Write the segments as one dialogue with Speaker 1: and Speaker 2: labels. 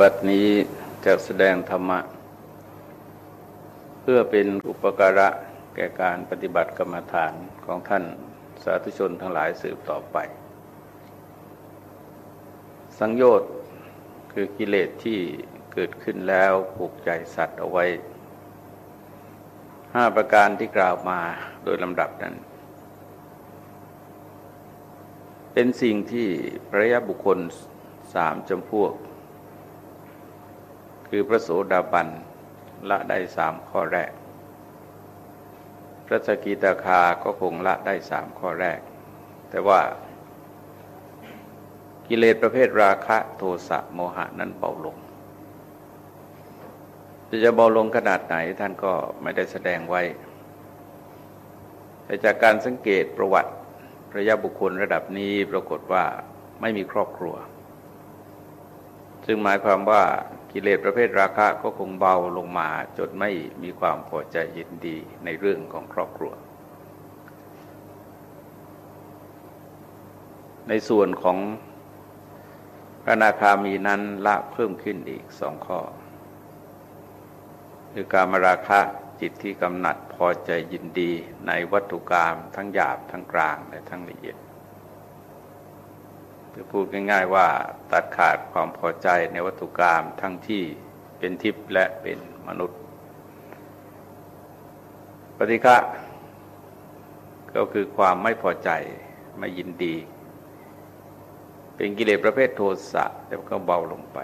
Speaker 1: บัดนี้จะแสดงธรรมะ เพื่อเป็นอุปการะแก่การปฏิบัติกรรมฐานของท่านสาธุชนทั้งหลายสืบต่อไป สังโยชน์คือกิเลสที่เกิดขึ้นแล้วผูกใจสัตว์เอาไว้ห้าประการที่กล่าวมาโดยลำดับนั้น เป็นสิ่งที่พระยาบุคคลสามจำพวก คือพระโสดาบันละได้สามข้อแรก พระสกิตาคาก็คงละได้สามข้อแรก แต่ว่ากิเลสประเภทราคะโทสะโมหะนั้นเบาลง จะจะเบาลงขนาดไหนท่านก็ไม่ได้แสดงไว้ แต่จากการสังเกตประวัติพระยาบุคคลระดับนี้ปรากฏว่าไม่มีครอบครัว ซึ่งหมายความว่า กิเลสประเภทราคะก็คงเบาลงมาจนไม่มีความพอใจยินดีในเรื่องของครอบครัว ในส่วนของพระนาคามีนั้นละเพิ่มขึ้นอีกสองข้อ คือการมราคะจิตที่กำหนัดพอใจยินดีในวัตถุกรรมทั้งหยาบทั้งกลางและทั้งละเอียด คือพูดง่าย ๆ ว่าตัดขาดความพอใจในวัตถุกรรมทั้งที่เป็นทิพย์และเป็นมนุษย์ ปฏิฆะก็คือความไม่พอใจไม่ยินดี เป็นกิเลสประเภทโทสะแต่ก็เบาลงไป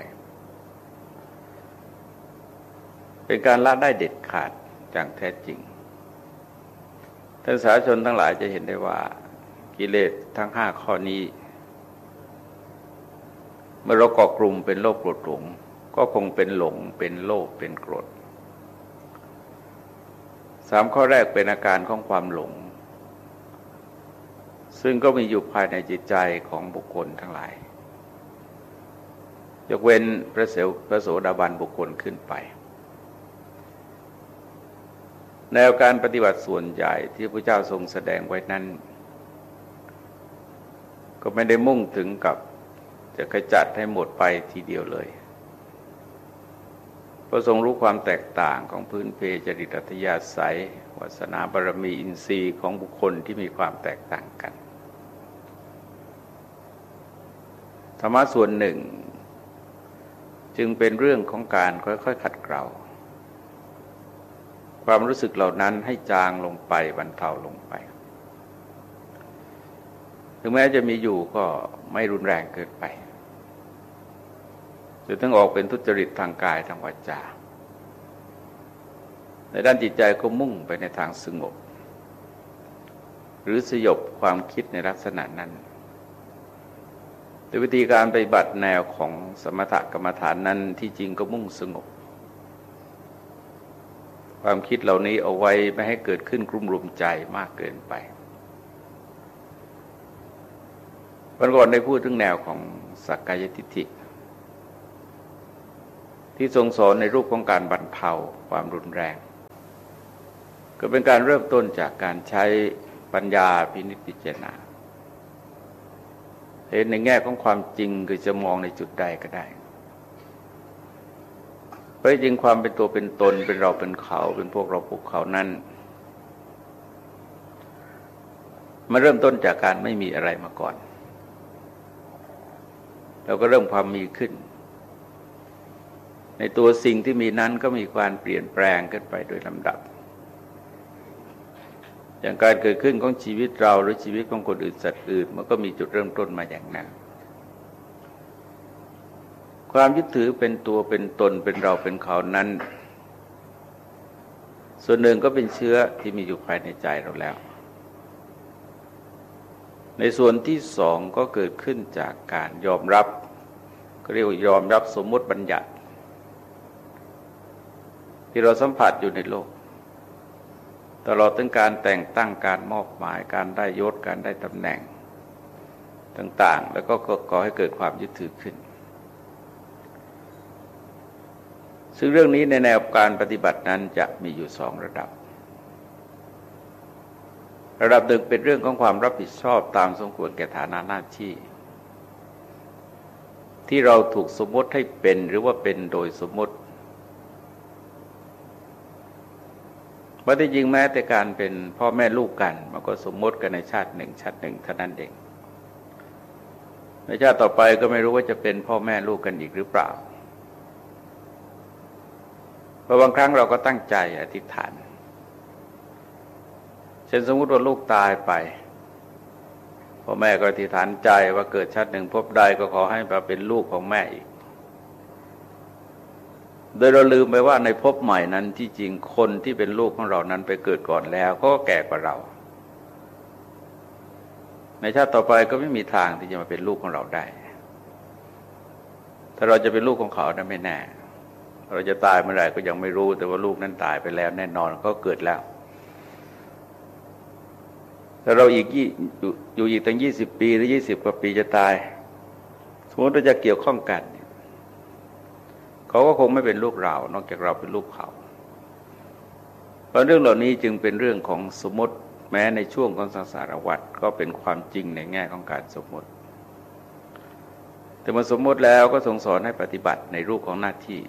Speaker 1: เป็นการละได้เด็ดขาดอย่างแท้จริงท่านสาชนทั้งหลายจะเห็นได้ว่ากิเลสทั้งห้าข้อนี้ เมื่อเราเกาะกลุ่มเป็นโลภโกรธหลงก็คงเป็นหลงเป็นโลภเป็นโกรธสามข้อแรกเป็นอาการของความหลง ซึ่งก็มีอยู่ภายในจิตใจของบุคคลทั้งหลาย ยกเว้นพระเสวพระโสดาบันบุคคลขึ้นไป แนวการปฏิบัติส่วนใหญ่ที่พระเจ้าทรงแสดงไว้นั้น ก็ไม่ได้มุ่งถึงกับ จะขจัดให้หมดไปทีเดียวเลยพระทรงรู้ความแตกต่างของพื้นเพจริตอัตยาศัยวาสนาบารมีอินทรีย์ของบุคคลที่มีความแตกต่างกัน ธรรมะส่วนหนึ่ง จึงเป็นเรื่องของการค่อยๆขัดเกลาความรู้สึกเหล่านั้นให้จางลงไปบรรเทาลงไป ถึงแม้จะมีอยู่ก็ไม่รุนแรงเกินไปจะต้องออกเป็นทุจริตทางกายทางวาจา ในด้านจิตใจก็มุ่งไปในทางสงบ หรือสยบความคิดในลักษณะนั้นแต่วิธีการปฏิบัติแนวของสมถกรรมฐานนั้นที่จริงก็มุ่งสงบ ความคิดเหล่านี้เอาไว้ไม่ให้เกิดขึ้นกลุ่มรุมใจมากเกินไป วันก่อนได้พูดถึงแนวของสักกายทิฏฐิ ที่ทรงสอนในรูปของการบรรเทาความรุนแรง ก็เป็นการเริ่มต้นจากการใช้ปัญญาพินิจพิจารณาเห็นในแง่ของความจริงคือจะมองในจุดใดก็ได้เพราะจริงความเป็นตัวเป็นตนเป็นเราเป็นเขา เป็นพวกเราพวกเขานั้นมาเริ่มต้นจากการไม่มีอะไรมาก่อน เราก็เริ่มความมีขึ้น ในตัวสิ่งที่มีนั้นก็มีความเปลี่ยนแปลงขึ้นไปโดยลำดับ อย่างการเกิดขึ้นของชีวิตเราหรือชีวิตของคนอื่นสัตว์อื่นมันก็มีจุดเริ่มต้นมาอย่างนั้นความยึดถือเป็นตัวเป็นตนเป็นเราเป็นเขานั้น ส่วนหนึ่งก็เป็นเชื้อที่มีอยู่ภายในใจเราแล้ว ในส่วนที่สองก็เกิดขึ้นจากการยอมรับเรียกว่ายอมรับสมมติบัญญัติ ที่เราสัมผัสอยู่ในโลก ตลอดถึงการแต่งตั้งการมอบหมายการได้ยศการได้ตำแหน่งต่าง ๆ แล้วก็ก่อให้เกิดความยึดถือขึ้น ซึ่งเรื่องนี้ในแนวการปฏิบัตินั้นจะมีอยู่สองระดับ ระดับหนึ่งเป็นเรื่องของความรับผิดชอบตามสมควรแก่ฐานะหน้าที่ที่เราถูกสมมติให้เป็นหรือว่าเป็นโดยสมมติว่าที่จริงแม้แต่การเป็นพ่อแม่ลูกกันมันก็สมมติกันในชาติหนึ่งชาติหนึ่งเท่านั้นเองในชาติต่อไปก็ไม่รู้ว่าจะเป็นพ่อแม่ลูกกันอีกหรือเปล่าเพราะบางครั้งเราก็ตั้งใจอธิษฐาน ช่นสมมติว่าลูกตายไปพ่อแม่ก็อธิฐานใจว่าเกิดชาติหนึ่งพบใดก็ขอให้มาเป็นลูกของแม่อีก โดยเราลืมไปว่าในภพใหม่นั้นที่จริงคนที่เป็นลูกของเรานั้นไปเกิดก่อนแล้วก็แก่กว่าเรา ในชาติต่อไปก็ไม่มีทางที่จะมาเป็นลูกของเราได้ ถ้าเราจะเป็นลูกของเขานั้นไม่แน่ เราจะตายเมื่อไหร่ก็ยังไม่รู้แต่ว่าลูกนั้นตายไปแล้วแน่นอนก็เกิดแล้ว แต่เราอีกอยู่อีกตั้งยี่สิบปีหรือยี่สิบกว่าปีจะตาย สมมติเราจะเกี่ยวข้องกันเขาก็คงไม่เป็นลูกเรา นอกจากเราเป็นลูกเขาเพราะเรื่องเหล่านี้จึงเป็นเรื่องของสมมติแม้ในช่วงของสังสารวัฏก็เป็นความจริงในแง่ของการสมมติ แต่มาสมมติแล้วก็ทรงสอนให้ปฏิบัติในรูปของหน้าที่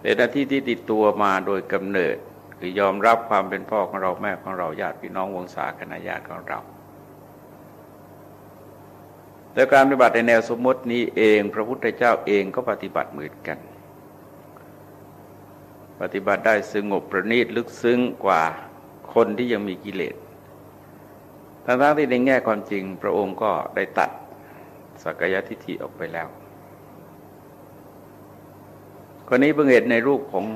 Speaker 1: เป็นหน้าที่ที่ติดตัวมาโดยกำเนิด คือยอมรับความเป็นพ่อของเราแม่ของเราญาติพี่น้องวงศาคณะญาติของเราแต่การปฏิบัติในแนวสมมตินี้เอง พระพุทธเจ้าเองก็ปฏิบัติเหมือนกัน ปฏิบัติได้สงบประณีตลึกซึ้งกว่าคนที่ยังมีกิเลสทั้งๆที่ในแง่ความจริง พระองค์ก็ได้ตัดสักยะทิฏฐิออกไปแล้วคนนี้เพิ่งเห็นในรูปของ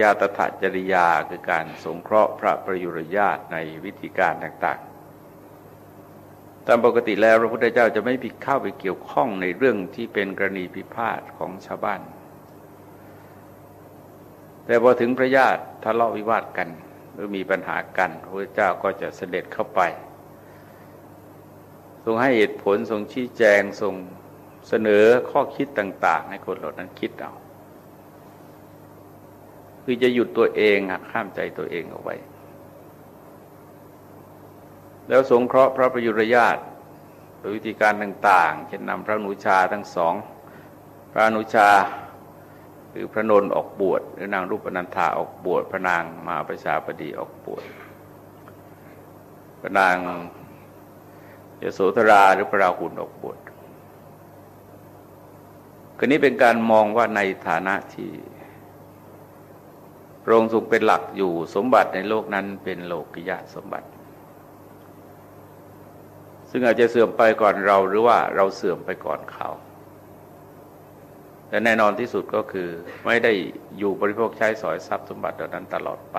Speaker 1: ยาตถจริยาคือการสงเคราะห์พระประยุรญาตในวิธีการต่างๆ ตามปกติแล้วพระพุทธเจ้าจะไม่ผิดเข้าไปเกี่ยวข้องในเรื่องที่เป็นกรณีพิพาทของชาวบ้าน แต่พอถึงพระญาติทะเลาะวิวาทกันหรือมีปัญหากันพระพุทธเจ้าก็จะเสด็จเข้าไป ทรงให้เหตุผลทรงชี้แจงทรงเสนอข้อคิดต่าง ๆ ให้คนเหล่านั้นคิดเอา คือจะหยุดตัวเองหักห้ามใจตัวเองเอาไว้ แล้วสงเคราะห์พระประยุรญาตโดยวิธีการต่างๆเช่นนำพระนุชาทั้งสอง พระนุชาหรือพระนนออกบวชหรือนางรูปนันธาออกบวชพระนางมาประชาบดีออกบวชพระนางยโสธราหรือพระราหุลออกบวชก็นี้เป็นการมองว่าในฐานะที่ พระองค์ทรงเป็นหลักอยู่สมบัติในโลกนั้นเป็นโลกิยะสมบัติ ซึ่งอาจจะเสื่อมไปก่อนเราหรือว่าเราเสื่อมไปก่อนเขาแต่แน่นอนที่สุดก็คือไม่ได้อยู่บริโภคใช้สอยทรัพย์สมบัติเหล่านั้นตลอดไป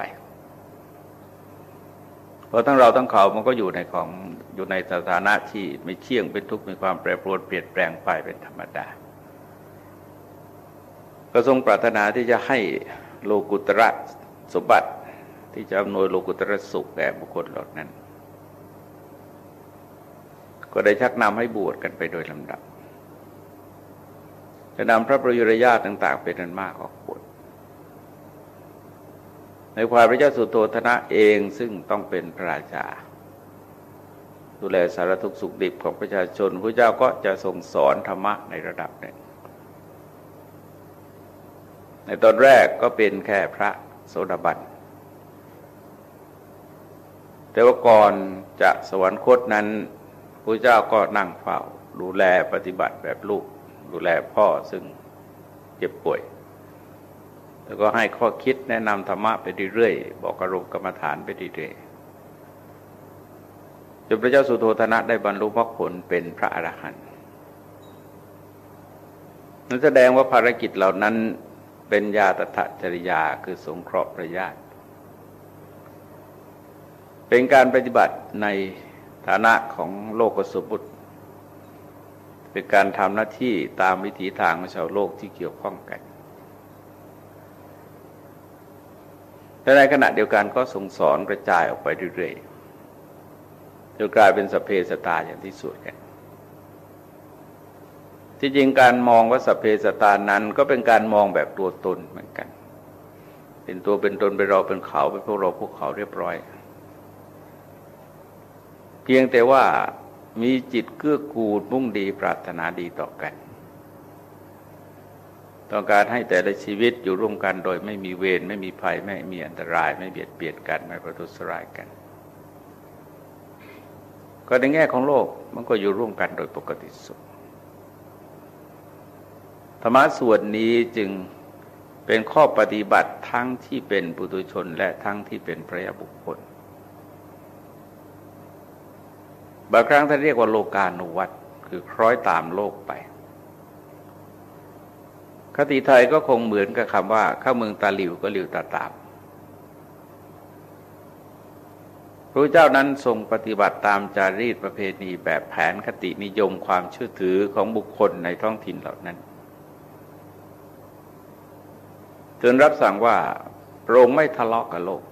Speaker 1: เพราะทั้งเราทั้งเขามันก็อยู่ในของอยู่ในสถานะที่ไม่เที่ยงเป็นทุกข์มีความแปรปรวนเปลี่ยนแปลงไปเป็นธรรมดาก็ทรงปรารถนาที่จะให้ โลกุตระสมบัติที่จะอำนวยโลกุตระสุขแก่บุคคลเหล่านั้น ก็ได้ชักนำให้บวชกันไปโดยลำดับ จะนำพระประยุรญาติต่าง ๆ เป็นนันมากออกบวชในความพระเจ้าสุโธธนะเองซึ่งต้องเป็นพระราชา ดูแลสารทุกสุขดิบของประชาชนพระเจ้าก็จะทรงสอนธรรมะในระดับหนึ่ง ในตอนแรกก็เป็นแค่พระโสดาบันแต่ว่าก่อนจะสวรรคตนั้นพระเจ้าก็นั่งเฝ้าดูแลปฏิบัติแบบลูก ดูแลพ่อซึ่งเจ็บป่วย แล้วก็ให้ข้อคิดแนะนำธรรมะไปเรื่อยๆบอกอารมณ์กรรมฐานไปเรื่อยๆจนพระเจ้าสุโธธนะได้บรรลุมรรคผลเป็นพระอรหันต์นั่นแสดงว่าภารกิจเหล่านั้น เป็นญาตถจริยาคือสงเคราะห์ประญาติ เป็นการปฏิบัติในฐานะของโลกสมบุติเป็นการทำหน้าที่ตามวิถีทางของชาวโลกที่เกี่ยวข้องกันแต่ในขณะเดียวกันก็ส่งสอนกระจายออกไปเรื่อยๆจนกลายเป็นสเพสตาอย่างที่สุดกัน ที่จริงการมองว่าสเพสตานั้นก็เป็นการมองแบบตัวตนเหมือนกัน เป็นตัวเป็นตนเป็นเราเป็นเขาเป็นพวกเราพวกเขาเรียบร้อย เพียงแต่ว่ามีจิตเกื้อกูลมุ่งดีปรารถนาดีต่อกัน ต้องการให้แต่ละชีวิตอยู่ร่วมกันโดยไม่มีเวรไม่มีภัยไม่มีอันตราย ไม่เบียดเบียนกันไม่ประทุษร้ายกัน ก็ในแง่ของโลกมันก็อยู่ร่วมกันโดยปกติสุข ธรรมะส่วนนี้จึงเป็นข้อปฏิบัติทั้งที่เป็นปุถุชนและทั้งที่เป็นพระยาบุคคล บางครั้งท่านเรียกว่าโลกานุวัตคือคล้อยตามโลกไป คติไทยก็คงเหมือนกับคำว่าข้าเมืองตาหลิวก็หลิวตาตามพระเจ้านั้นทรงปฏิบัติตามจารีตประเพณีแบบแผนคตินิยมความเชื่อถือของบุคคลในท้องถิ่นเหล่านั้น จนรับสั่งว่าพระองค์ไม่ทะเลาะกับโลก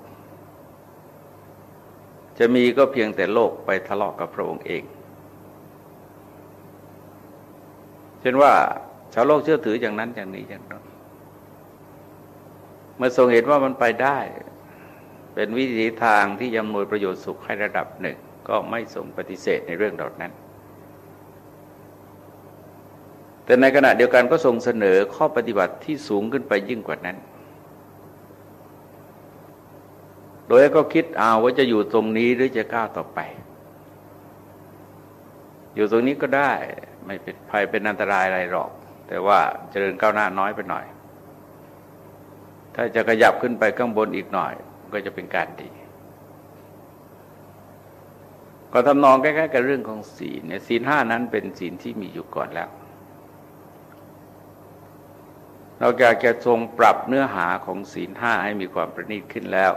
Speaker 1: จะมีก็เพียงแต่โลกไปทะเลาะกับพระองค์เอง เช่นว่าชาวโลกเชื่อถืออย่างนั้นอย่างนี้อย่างนั้นเมื่อทรงเห็นว่ามันไปได้ เป็นวิธีทางที่ยำนวยประโยชน์สุขให้ระดับหนึ่ง ก็ไม่ทรงปฏิเสธในเรื่องเหล่านั้น แต่ในขณะเดียวกันก็ทรงเสนอข้อปฏิบัติที่สูงขึ้นไปยิ่งกว่านั้น โดยก็คิดเอาว่าจะอยู่ตรงนี้หรือจะก้าวต่อไป อยู่ตรงนี้ก็ได้ไม่เป็นภัยเป็นอันตรายอะไรหรอก แต่ว่าเจริญก้าวหน้าน้อยไปหน่อย ถ้าจะขยับขึ้นไปข้างบนอีกหน่อย ก็จะเป็นการดีก็ทำนองใกล้ๆกับเรื่องของศีลเนี่ยศีลห้านั้นเป็นศีลที่มีอยู่ก่อนแล้ว เราอยากจะทรงปรับเนื้อหาของศีลห้าให้มีความประณีตขึ้นแล้ว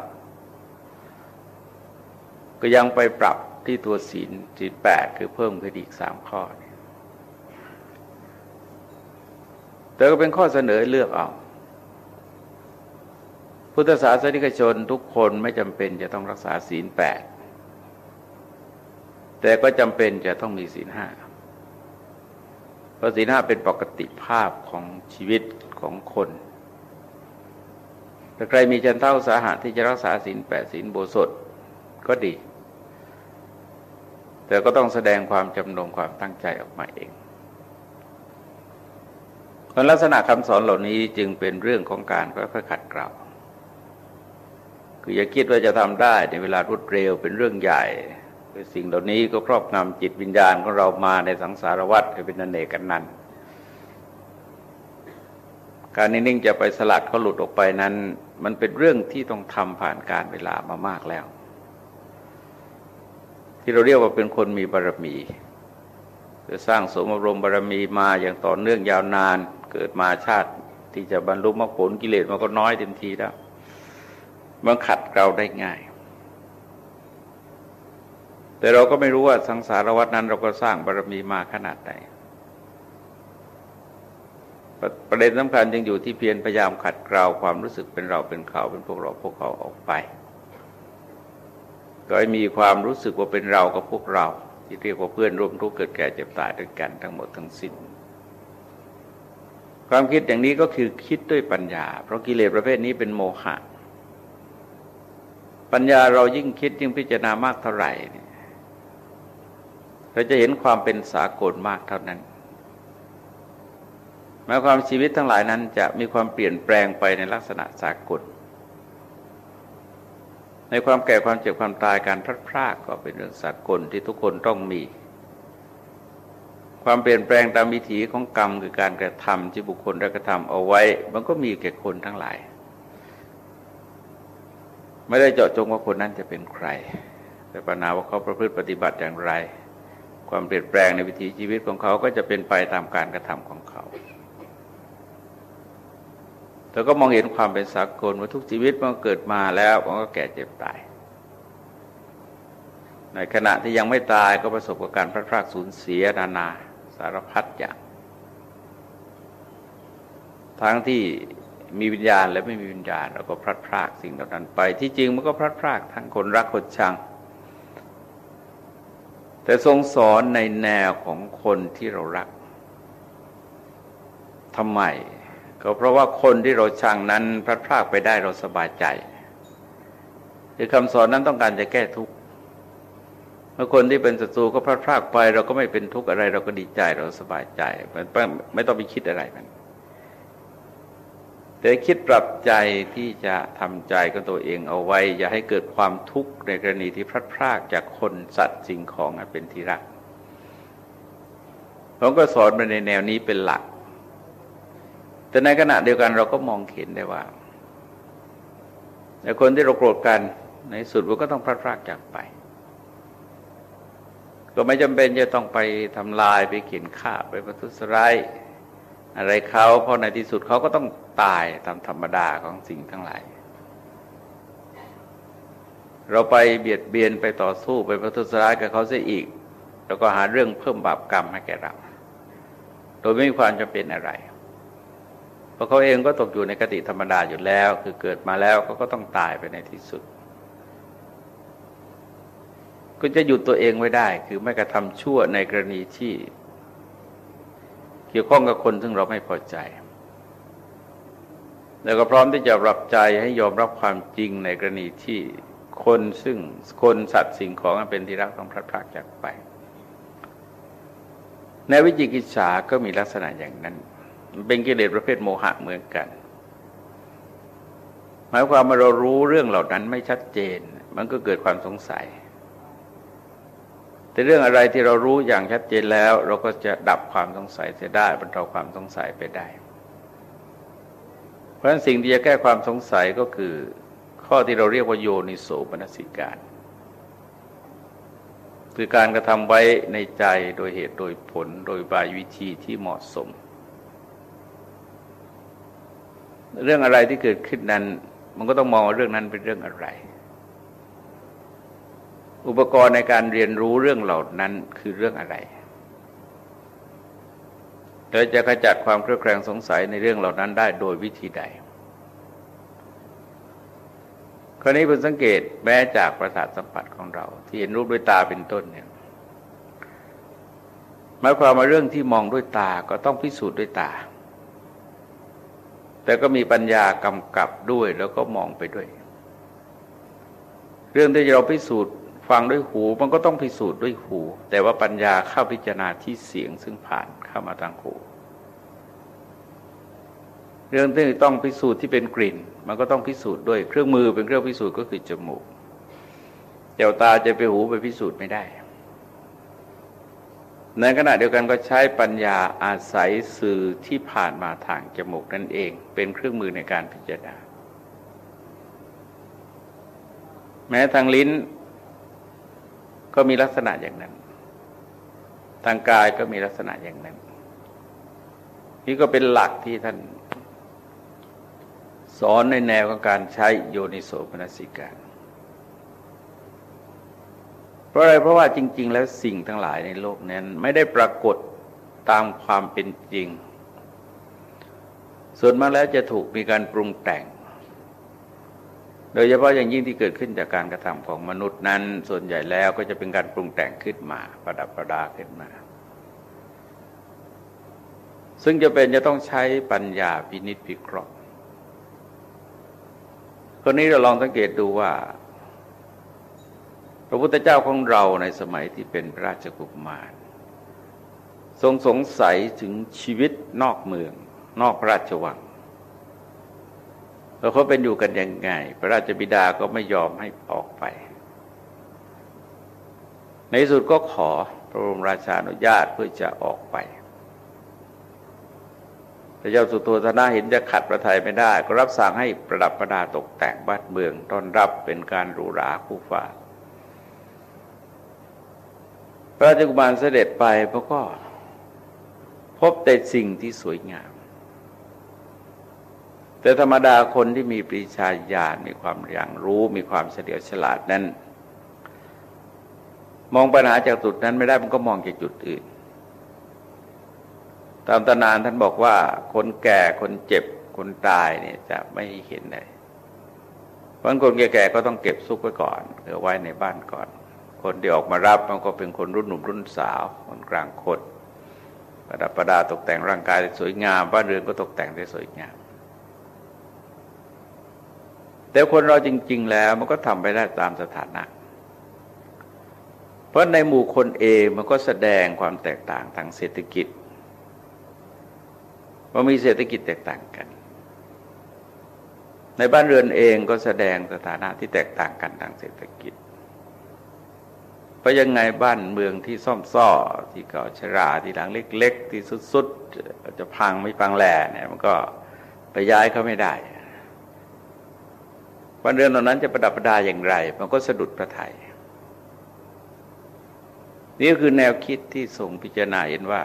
Speaker 1: ก็ยังไปปรับที่ตัวศีลศีลแปดคือเพิ่มขึ้นอีกสามข้อ แต่ก็เป็นข้อเสนอเลือกเอา พุทธศาสนิกชนทุกคนไม่จำเป็นจะต้องรักษาศีลแปดแต่ก็จำเป็นจะต้องมีศีลห้าเพราะศีลห้าเป็นปกติภาพของชีวิต ของคนถ้าใครมีจันเท่าสาหะที่จะรักษาศีลแปดศีลโบสถก็ดี แต่ก็ต้องแสดงความจำนงความตั้งใจออกมาเองผลลักษณะคำสอนเหล่านี้จึงเป็นเรื่องของการค่อยๆขัดเกลาคืออย่าคิดว่าจะทำได้ในเวลารวดเร็วเป็นเรื่องใหญ่สิ่งเหล่านี้ก็ครอบงำจิตวิญญาณของเรามาในสังสารวัฏเป็นนเนกันนัน การนิ่งๆจะไปสลัดเขาหลุดออกไปนั้น มันเป็นเรื่องที่ต้องทำผ่านการเวลามามากแล้ว ที่เราเรียกว่าเป็นคนมีบารมีคือสร้างสมรมบารมีมาอย่างต่อเนื่องยาวนาน เกิดมาชาติที่จะบรรลุมรรคผลกิเลสมันก็น้อยเต็มทีแล้วมันขัดเราได้ง่าย แต่เราก็ไม่รู้ว่าสังสารวัตนั้นเราก็สร้างบารมีมาขนาดไหน ประเด็นสำคัญยังอยู่ที่เพียรพยายามขัดเกลาความรู้สึกเป็นเราเป็นเขาเป็นพวกเราพวกเขาออกไป ก็มีความรู้สึกว่าเป็นเรากับพวกเรา ที่เรียกว่าเพื่อนร่วมทุกข์เกิดแก่เจ็บตายด้วยกันทั้งหมดทั้งสิ้น ความคิดอย่างนี้ก็คือคิดด้วยปัญญา เพราะกิเลสประเภทนี้เป็นโมหะ ปัญญาเรายิ่งคิดยิ่งพิจารณามากเท่าไหร่เราจะเห็นความเป็นสากลมากเท่านั้น หมายความชีวิตทั้งหลายนั้นจะมีความเปลี่ยนแปลงไปในลักษณะสากล ในความแก่ความเจ็บความตายการพลัดพรากก็เป็นเรื่องสากลที่ทุกคนต้องมี ความเปลี่ยนแปลงตามวิถีของกรรมคือการกระทำที่บุคคลได้กระทำเอาไว้ มันก็มีแก่คนทั้งหลาย ไม่ได้เจาะจงว่าคนนั้นจะเป็นใคร แต่ปัญหาว่าเขาประพฤติปฏิบัติอย่างไร ความเปลี่ยนแปลงในวิถีชีวิตของเขาก็จะเป็นไปตามการกระทำของเขา เธอก็มองเห็นความเป็นสากลว่าทุกชีวิตมันเกิดมาแล้วมันก็แก่เจ็บตาย ในขณะที่ยังไม่ตายก็ประสบกับการพลาดพลาดสูญเสียนานาสารพัดอย่าง ทั้งที่มีวิญญาณและไม่มีวิญญาณเราก็พลัดพรากสิ่งเหล่านั้นไป ที่จริงมันก็พลัดพรากทั้งคนรักคนชัง แต่ทรงสอนในแนวของคนที่เรารักทำไม ก็เพราะว่าคนที่เราชังนั้นพลัดพรากไปได้เราสบายใจคือคำสอนนั้นต้องการจะแก้ทุกข์เมื่อคนที่เป็นศัตรูก็พลัดพรากไป เราก็ไม่เป็นทุกข์อะไร เราก็ดีใจเราสบายใจไม่ไม่ต้องไปคิดอะไรมันแต่คิดปรับใจที่จะทำใจกับตัวเองเอาไว้ อย่าให้เกิดความทุกข์ในกรณีที่พลัดพรากจากคนสัตว์สิ่งของเป็นที่รักผมก็สอนไปในแนวนี้เป็นหลัก แต่ในขณะเดียวกันเราก็มองเห็นได้ว่าในคนที่เราโกรธกันในสุดมันก็ต้องพลัดพรากจากไป ก็ไม่จำเป็นจะต้องไปทำลายไปเขียนฆ่าไปประทุษร้ายอะไรเขาเพราะในที่สุดเขาก็ต้องตายตามธรรมดาของสิ่งทั้งหลาย เราไปเบียดเบียนไปต่อสู้ไปประทุษร้ายกับเขาเสียอีก แล้วก็หาเรื่องเพิ่มบาปกรรมให้แก่เรา โดยไม่มีความจำเป็นอะไร เพราะเขาเองก็ตกอยู่ในกติธรรมดาอยู่แล้ว คือเกิดมาแล้วเขาก็ต้องตายไปในที่สุด ก็จะหยุดตัวเองไว้ได้ คือไม่กระทำชั่วในกรณีที่ เกี่ยวข้องกับคนซึ่งเราไม่พอใจแล้วก็พร้อมที่จะรับใจให้ยอมรับความจริงในกรณีที่คนซึ่งคนสัตว์สิ่งของเป็นที่รักต้องพลัดพรากจากไป ในวิจิกิจฉาก็มีลักษณะอย่างนั้น เป็นกิเลสประเภทโมหะเหมือนกัน หมายความว่าเรารู้เรื่องเหล่านั้นไม่ชัดเจน มันก็เกิดความสงสัย แต่เรื่องอะไรที่เรารู้อย่างชัดเจนแล้ว เราก็จะดับความสงสัยเสียได้บรรเทาความสงสัยไปได้ เพราะฉะนั้นสิ่งที่จะแก้ความสงสัยก็คือ ข้อที่เราเรียกว่าโยนิโสมนสิการคือการกระทำไว้ในใจโดยเหตุโดยผลโดยบายวิธีที่เหมาะสม เรื่องอะไรที่เกิดขึ้นนั้น มันก็ต้องมองว่าเรื่องนั้นเป็นเรื่องอะไร อุปกรณ์ในการเรียนรู้เรื่องเหล่านั้นคือเรื่องอะไรเราจะขจัดความเครือบแคลงสงสัยในเรื่องเหล่านั้นได้โดยวิธีใดคราวนี้ผมสังเกตแม้จากประสาทสัมผัสของเรา ที่เห็นรูปด้วยตาเป็นต้นเนี่ยหมายความว่าเรื่องที่มองด้วยตาก็ต้องพิสูจน์ด้วยตา แต่ก็มีปัญญากำกับด้วยแล้วก็มองไปด้วย เรื่องที่เราพิสูจน์ฟังด้วยหูมันก็ต้องพิสูจน์ด้วยหู แต่ว่าปัญญาเข้าพิจารณาที่เสียงซึ่งผ่านเข้ามาทางหู เรื่องที่ต้องพิสูจน์ที่เป็นกลิ่น มันก็ต้องพิสูจน์ด้วยเครื่องมือเป็นเครื่องพิสูจน์ก็คือจมูกเจ้าตาจะไปหูไปพิสูจน์ไม่ได้ ในขณะเดียวกันก็ใช้ปัญญาอาศัยสื่อที่ผ่านมาทางจมูกนั่นเอง เป็นเครื่องมือในการพิจารณา แม้ทางลิ้นก็มีลักษณะอย่างนั้น ทางกายก็มีลักษณะอย่างนั้น นี่ก็เป็นหลักที่ท่าน สอนในแนวของการใช้โยนิโสมนสิการ เพราะอะไรเพราะว่าจริง ๆ แล้วสิ่งทั้งหลายในโลกนั้น ไม่ได้ปรากฏตามความเป็นจริง ส่วนมากแล้วจะถูกมีการปรุงแต่ง โดยเฉพาะอย่างยิ่งที่เกิดขึ้นจากการกระทำของมนุษย์นั้น ส่วนใหญ่แล้วก็จะเป็นการปรุงแต่งขึ้นมา ประดับประดาขึ้นมา ซึ่งจะเป็นจะต้องใช้ปัญญาพินิจพิเคราะห์คนนี้เราลองสังเกตดูว่า ระพุทธเจ้าของเราในสมัยที่เป็นพระราชกุมาร ทรงสงสัยถึงชีวิตนอกเมือง นอกพระราชวังว่าเขาเป็นอยู่กันยังไง พระราชบิดาก็ไม่ยอมให้ออกไป ในสุดก็ขอพระบรมราชาอนุญาตเพื่อจะออกไป พระเจ้าสุโธธนะเห็นจะขัดประทัยไม่ได้ ก็รับสั่งให้ประดับประดาตกแต่งบ้านเมือง ต้อนรับเป็นการหรูหราคู่ฟ้า พระราชกุมารเสด็จไปพระก็พบแต่สิ่งที่สวยงาม แต่ธรรมดาคนที่มีปริชาญาณมีความอย่างรู้มีความเฉลียวฉลาดนั้น มองปัญหาจากจุดนั้นไม่ได้มันก็มองจากจุดอื่น ตามตานานท่านบอกว่า คนแก่คนเจ็บคนตายเนี่ยจะไม่เห็นเลยเพราะคนแก่ๆก็ต้องเก็บซุกไว้ก่อนเรือไว้ในบ้านก่อน คนที่ออกมารับมันก็เป็นคนรุ่นหนุ่มรุ่นสาวคนกลางคนประดับประดาตกแต่งร่างกายได้สวยงามบ้านเรือนก็ตกแต่งได้สวยงาม แต่คนเราจริง ๆ แล้วมันก็ทำไปได้ตามสถานะ เพราะในหมู่คนเองมันก็แสดงความแตกต่างทางเศรษฐกิจว่ามีเศรษฐกิจแตกต่างกัน ในบ้านเรือนเองก็แสดงสถานะที่แตกต่างกันทางเศรษฐกิจ เพราะยังไงบ้านเมืองที่ซ่อมซ้อที่เก่าชราที่หลังเล็ก ๆ ที่สุดๆจะพังไม่พังแหล่เนี่ยมันก็ไปย้ายเขาไม่ได้บ้านเรือนเหล่านั้นจะประดับประดาอย่างไร มันก็สะดุดพระไทยนี่คือแนวคิดที่ทรงพิจารณาเห็นว่า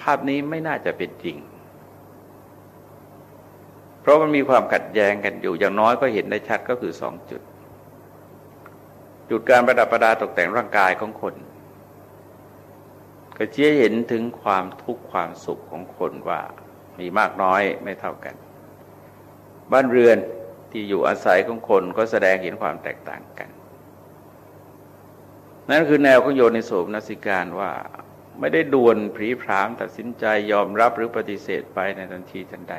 Speaker 1: ภาพนี้ไม่น่าจะเป็นจริง เพราะมันมีความขัดแย้งกันอยู่อย่างน้อยก็เห็นได้ชัดก็คือสองจุด จุดการประดับประดาตกแต่งร่างกายของคน ก็เชี้เห็นถึงความทุกข์ความสุขของคนว่ามีมากน้อยไม่เท่ากัน บ้านเรือนที่อยู่อาศัยของคนก็แสดงเห็นความแตกต่างกัน นั่นคือแนวของโยนิโสมนสิการว่าไม่ได้ด่วนผีพรามตัดสินใจยอมรับหรือปฏิเสธไปในทันทีทันใด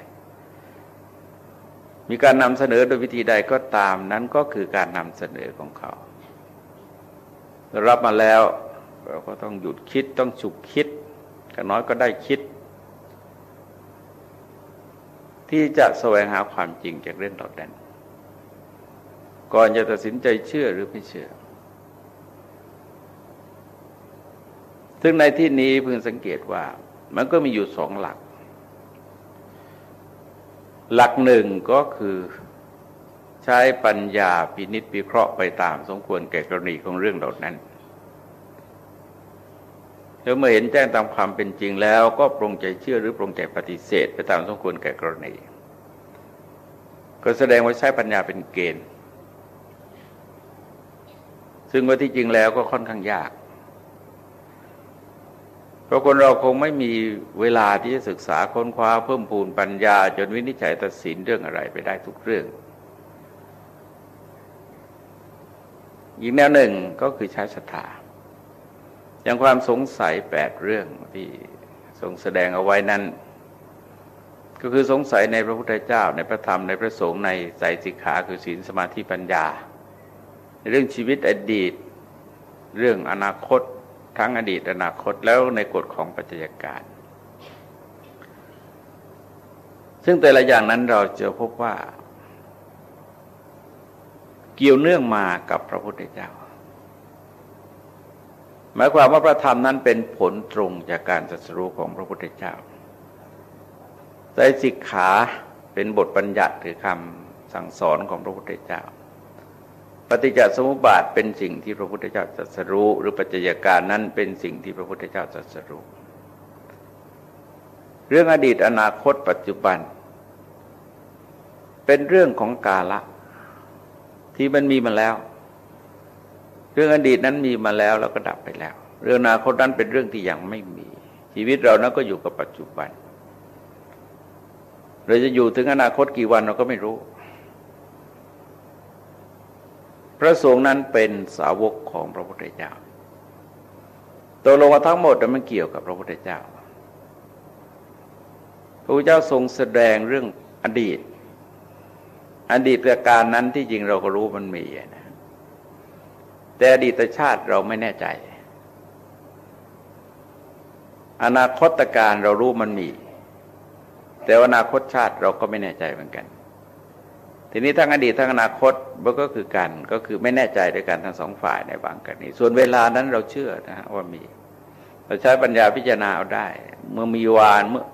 Speaker 1: มีการนำเสนอโดยวิธีใดก็ตามนั้นก็คือการนำเสนอของเขา รับมาแล้วเราก็ต้องหยุดคิดต้องฉุกคิดกันน้อยก็ได้คิด ที่จะแสวงหาความจริงจากเรื่องเหล่านั้นก่อนจะตัดสินใจเชื่อหรือไม่เชื่อ ซึ่งในที่นี้เพิ่งสังเกตว่ามันก็มีอยู่สองหลัก หลักหนึ่งก็คือ ใช้ปัญญาพินิษพิเคราะห์ไปตามสมควรแก่กรณีของเรื่องเหล่านั้นแล้วเมื่อเห็นแจ้งตามความเป็นจริงแล้วก็ปรงใจเชื่อหรือปรงใจปฏิเสธ ไปตามสมควรแก่กรณี ก็แสดงว่าใช้ปัญญาเป็นเกณฑ์ ซึ่งว่าที่จริงแล้วก็ค่อนข้างยาก เพราะคนเราคงไม่มีเวลาที่จะศึกษาค้นคว้าเพิ่มพูนปัญญา จนวินิจฉัยตัดสินเรื่องอะไรไปได้ทุกเรื่อง อีกแนวหนึ่งก็คือใช้ศรัทธาอย่างความสงสัยแปดเรื่องที่ทรงแสดงเอาไว้นั้น ก็คือสงสัยในพระพุทธเจ้า ในพระธรรมในพระสงฆ์ในใจสิกขาคือศีลสมาธิปัญญา ในเรื่องชีวิตอดีต เรื่องอนาคต ทั้งอดีตอนาคตแล้วในกฎของปัจจัยการ ซึ่งแต่ละอย่างนั้นเราจะพบว่า เกี่ยวเนื่องมากับพระพุทธเจ้า หมายความว่าพระธรรมนั้นเป็นผลตรงจากการสัสรู้ของพระพุทธเจ้าใจสิกขาเป็นบทบัญญัติหรือคำสั่งสอนของพระพุทธเจ้า ปฏิจจสมุปบาทเป็นสิ่งที่พระพุทธเจ้าตรัสรู้ หรือปัจจัยการนั้นเป็นสิ่งที่พระพุทธเจ้าตรัสรู้ เรื่องอดีตอนาคตปัจจุบัน เป็นเรื่องของกาละ ที่มันมีมาแล้ว เรื่องอดีตนั้นมีมาแล้วแล้วก็ดับไปแล้ว เรื่องอนาคตนั้นเป็นเรื่องที่ยังไม่มี ชีวิตเรานั้นก็อยู่กับปัจจุบัน เราจะอยู่ถึงอนาคตกี่วันเราก็ไม่รู้ พระสงฆ์นั้นเป็นสาวกของพระพุทธเจ้าตัวลงมาทั้งหมดมันเกี่ยวกับพระพุทธเจ้าพระพุทธเจ้าทรงแสดงเรื่องอดีต อดีตการนั้นที่จริงเราก็รู้มันมีนะแต่อดีตชาติเราไม่แน่ใจ อนาคตการเรารู้มันมี แต่อนาคตชาติเราก็ไม่แน่ใจเหมือนกัน ทีนี้ทั้งอดีตทั้งอนาคตมันก็คือกันก็คือไม่แน่ใจด้วยกันทั้งสองฝ่ายในบางกรณีส่วนเวลานั้นเราเชื่อนะฮะว่ามี เราใช้ปัญญาพิจารณาเอาได้ เมื่อมีวานเมื่อ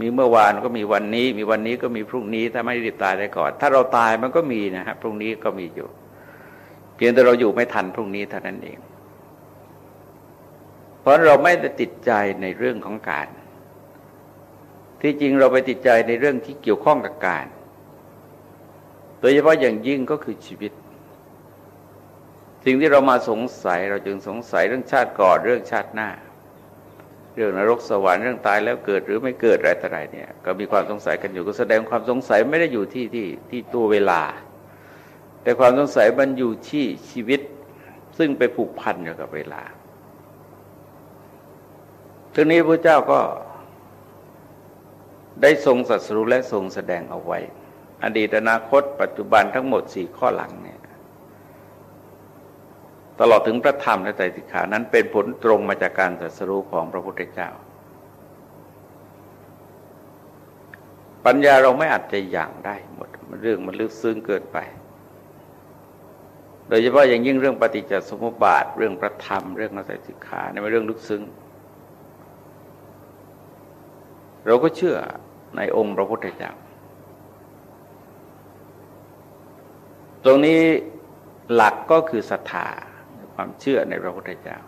Speaker 1: มีเมื่อวานก็มีวันนี้ มีวันนี้ก็มีพรุ่งนี้ ถ้าไม่รีบตายได้ก่อน ถ้าเราตายมันก็มีนะฮะพรุ่งนี้ก็มีอยู่ เพียงแต่เราอยู่ไม่ทันพรุ่งนี้เท่านั้นเอง เพราะเราไม่ได้ติดใจในเรื่องของการ ที่จริงเราไปติดใจในเรื่องที่เกี่ยวข้องกับการ โดยเฉพาะอย่างยิ่งก็คือชีวิต สิ่งที่เรามาสงสัยเราจึงสงสัยเรื่องชาติก่อนเรื่องชาติหน้า เรื่องนรกสวรรค์เรื่องตายแล้วเกิดหรือไม่เกิดอะไรต่ออะไรเนี่ย ก็มีความสงสัยกันอยู่ก็แสดงความสงสัยไม่ได้อยู่ที่ที่ที่ตัวเวลา แต่ความสงสัยมันอยู่ที่ชีวิต ซึ่งไปผูกพันอยู่กับเวลาทีนี้พระเจ้าก็ได้ทรงสัตรูและทรงแสดงเอาไว้ อดีตอนาคต ปัจจุบันทั้งหมดสี่ข้อหลังเนี่ย ตลอดถึงพระธรรมและใจสิกขานั้นเป็นผลตรงมาจากการตรัสรู้ของพระพุทธเจ้า ปัญญาเราไม่อาจจะอย่างได้หมดมันเรื่องมันลึกซึ้งเกินไป โดยเฉพาะอย่างยิ่งเรื่องปฏิจจสมุปบาท เรื่องพระธรรม เรื่องอาศัยสิกขาในเรื่องลึกซึ้งเราก็เชื่อในองค์พระพุทธเจ้า ตรงนี้หลักก็คือศรัทธา ความเชื่อในพระพุทธเจ้า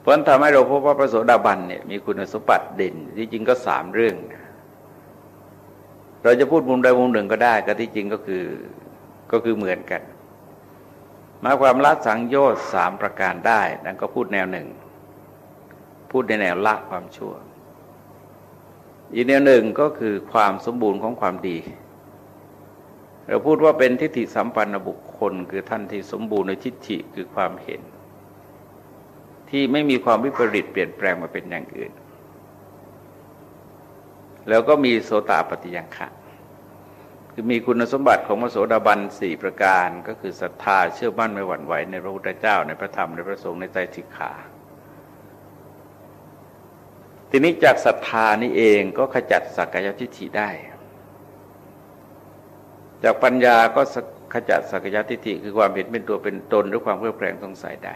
Speaker 1: เพราะนั้นทำให้เราพบว่าพระโสดาบันเนี่ยมีคุณสมบัติเด่นที่จริงก็สามเรื่องนะเราจะพูดมุมใดมุมหนึ่งก็ได้ก็ที่จริงก็คือก็คือเหมือนกันมาความละสังโยชน์สามประการได้นั่นก็พูดแนวหนึ่ง พูดในแนวละความชั่ว อีกแนวหนึ่งก็คือความสมบูรณ์ของความดี เราพูดว่าเป็นทิฏฐิสัมปันนบุคคล คือท่านที่สมบูรณ์ในทิฏฐิคือความเห็น ที่ไม่มีความวิปริตเปลี่ยนแปลงมาเป็นอย่างอื่น แล้วก็มีโสตปฏิยังคะคือมีคุณสมบัติของมโสดาบันสี่ประการ ก็คือศรัทธาเชื่อมั่นไม่หวั่นไหวในพระพุทธเจ้าในพระธรรมในพระสงฆ์ในใจสิกขาทีนี้จากศรัทธานี้เองก็ขจัดสักกายทิฏฐิได้ จากปัญญาก็ขจัดสักกายทิฏฐิคือความเห็นเป็นตัวเป็นตนหรือความเพลิดเพลินสงสัยได้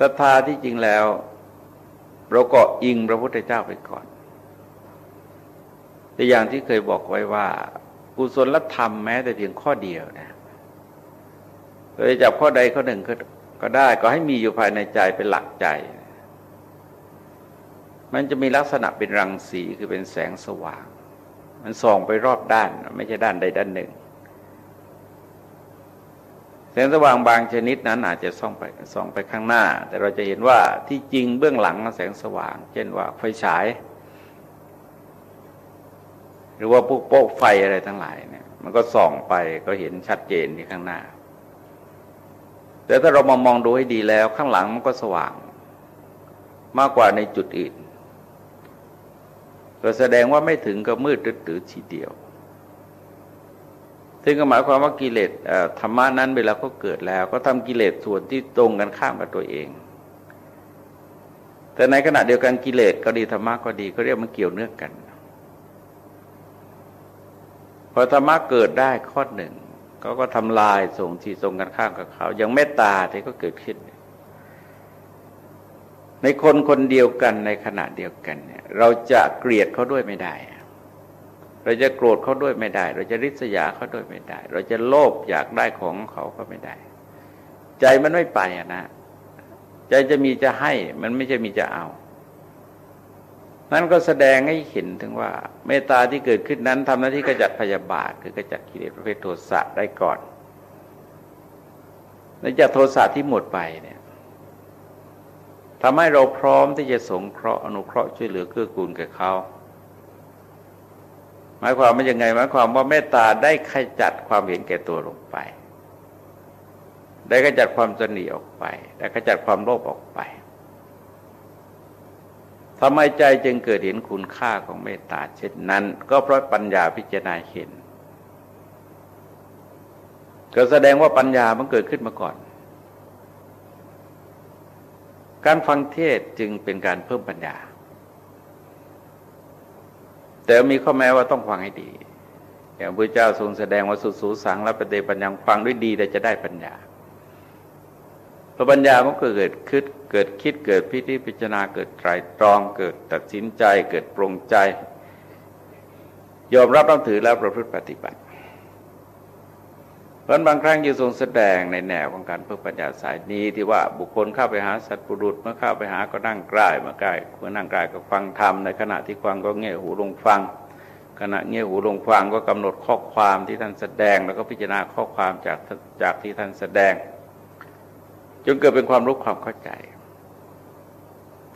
Speaker 1: ศรัทธาที่จริงแล้ว เราก็อิงพระพุทธเจ้าไปก่อน แต่อย่างที่เคยบอกไว้ว่ากุศลธรรมแม้แต่เพียงข้อเดียวนะโดยจับข้อใดข้อหนึ่งก็ได้ก็ให้มีอยู่ภายในใจเป็นหลักใจ มันจะมีลักษณะเป็นรังสีคือเป็นแสงสว่าง มันส่องไปรอบด้าน ไม่ใช่ด้านใดด้านหนึ่งแสงสว่างบางชนิดนั้นอาจจะส่องไปส่องไปข้างหน้า แต่เราจะเห็นว่าที่จริงเบื้องหลังแสงสว่าง เช่นว่าไฟฉาย หรือว่าพวกโป๊กไฟอะไรทั้งหลายเนี่ย มันก็ส่องไปก็เห็นชัดเจนที่ข้างหน้า แต่ถ้าเรามามองดูให้ดีแล้วข้างหลังมันก็สว่าง มากกว่าในจุดอื่น ก็แสดงว่าไม่ถึงกับมืดตื้อทีเดียว ซึ่งก็หมายความว่ากิเลสธรรมะนั้นเวลาก็เกิดแล้ว ก็ทำกิเลสส่วนที่ตรงกันข้ามกับตัวเอง แต่ในขณะเดียวกันกิเลสก็ดีธรรมะก็ดีเขาเรียกมันเกี่ยวเนื่องกัน พอธรรมะเกิดได้ข้อหนึ่งเขาก็ทำลายส่งที่ตรงกันข้ามกับเขาอย่างเมตตาที่ก็เกิดขึ้น ในคนคนเดียวกันในขณะเดียวกันเนี่ยเราจะเกลียดเขาด้วยไม่ได้ เราจะโกรธเขาด้วยไม่ได้ เราจะริษยาเขาด้วยไม่ได้ เราจะโลภอยากได้ของเขาก็ไม่ได้ ใจมันไม่ไปอะนะ ใจจะมีจะให้มันไม่ใช่มีจะเอา นั่นก็แสดงให้เห็นถึงว่า เมตตาที่เกิดขึ้นนั้นทำหน้าที่กระจัดพยาบาทคือกระจัดกิเลสประเภทโทสะได้ก่อนและจากโทสะที่หมดไปเนี่ย ทำให้เราพร้อมที่จะสงเคราะห์อนุเคราะห์ช่วยเหลือเกื้อกูลแก่เขาหมายความว่ายังไงหมายความว่าเมตตาได้ขจัดความเห็นแก่ตัวลงไป ได้ขจัดความสนีออกไป ได้ขจัดความโลภออกไปทำไมใจจึงเกิดเห็นคุณค่าของเมตตาเช่นนั้น ก็เพราะปัญญาพิจารณาเห็น ก็แสดงว่าปัญญามันเกิดขึ้นมาก่อน การฟังเทศจึงเป็นการเพิ่มปัญญา แต่มีข้อแม้ว่าต้องฟังให้ดี อย่างพระเจ้าทรงแสดงว่าสุสูสังและปฏิปัญญาฟังด้วยดีแต่จะได้ปัญญาพระปัญญามันก็เกิดคิดเกิดคิดเกิดพิจิจารณาเกิดไตรตรอง เกิดตัดสินใจ เกิดปรงใจ ยอมรับรับถือแล้วประพฤติปฏิบัติ เพราะบางครั้งจะทรงแสดงในแนวของการเพิ่มปัญญาสายนี้ที่ว่าบุคคลเข้าไปหาสัตว์ปุรุษเมื่อเข้าไปหาก็นั่งใกล้มาใกล้เมื่อนั่งใกล้ก็ฟังธรรมในขณะที่ฟังก็เงี่ยหูลงฟัง ขณะเงี่ยหูลงฟังก็กำหนดข้อความที่ท่านแสดง แล้วก็พิจารณาข้อความจากจากที่ท่านแสดง จนเกิดเป็นความรู้ความเข้าใจ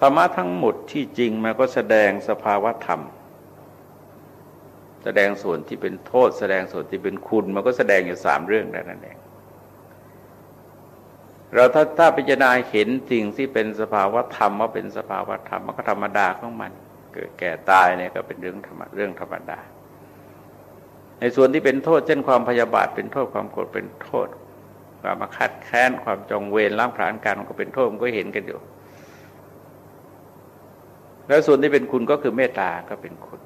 Speaker 1: ธรรมะทั้งหมดที่จริงมันก็แสดงสภาวะธรรม แสดงส่วนที่เป็นโทษ แสดงส่วนที่เป็นคุณ มันก็แสดงอยู่สามเรื่องนั่นเองเราถ้าถ้าพิจารณาเห็นสิ่งที่เป็นสภาวะธรรมว่าเป็นสภาวะธรรมมันก็ธรรมดาของมัน เกิดแก่ตายเนี่ยก็เป็นเรื่องธรรมเรื่องธรรมดา ในส่วนที่เป็นโทษ เช่นความพยาบาทเป็นโทษความโกรธเป็นโทษ ความมาคัดแค้นความจองเวรล้างผลาญการมันก็เป็นโทษมันก็เห็นกันอยู่ แล้วส่วนที่เป็นคุณก็คือเมตตาก็เป็นคุณ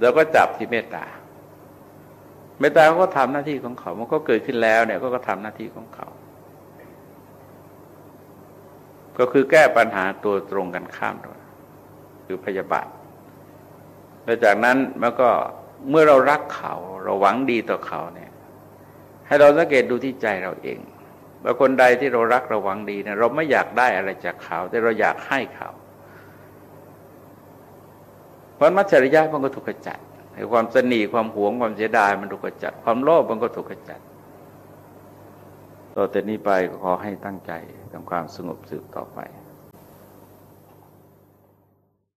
Speaker 1: เราก็จับที่เมตตา เมตตาเขาก็ทำหน้าที่ของเขา มันก็เกิดขึ้นแล้วเนี่ยก็ก็ทำหน้าที่ของเขา ก็คือแก้ปัญหาตัวตรงกันข้ามด้วยคือพยาบาทแล้วจากนั้นมันก็เมื่อเรารักเขา เราหวังดีต่อเขาเนี่ย ให้เราสังเกตดูที่ใจเราเองว่าคนใดที่เรารักเราหวังดีเนี่ยเราไม่อยากได้อะไรจากเขา แต่เราอยากให้เขา เพราะมัจฉริยะมันก็ถูกขจัดความสนีความหวงความเสียดายมันถูกขจัด ความโลภมันก็ถูกขจัดต่อแต่นี้ไปขอให้ตั้งใจทำความสงบสืบต่อไป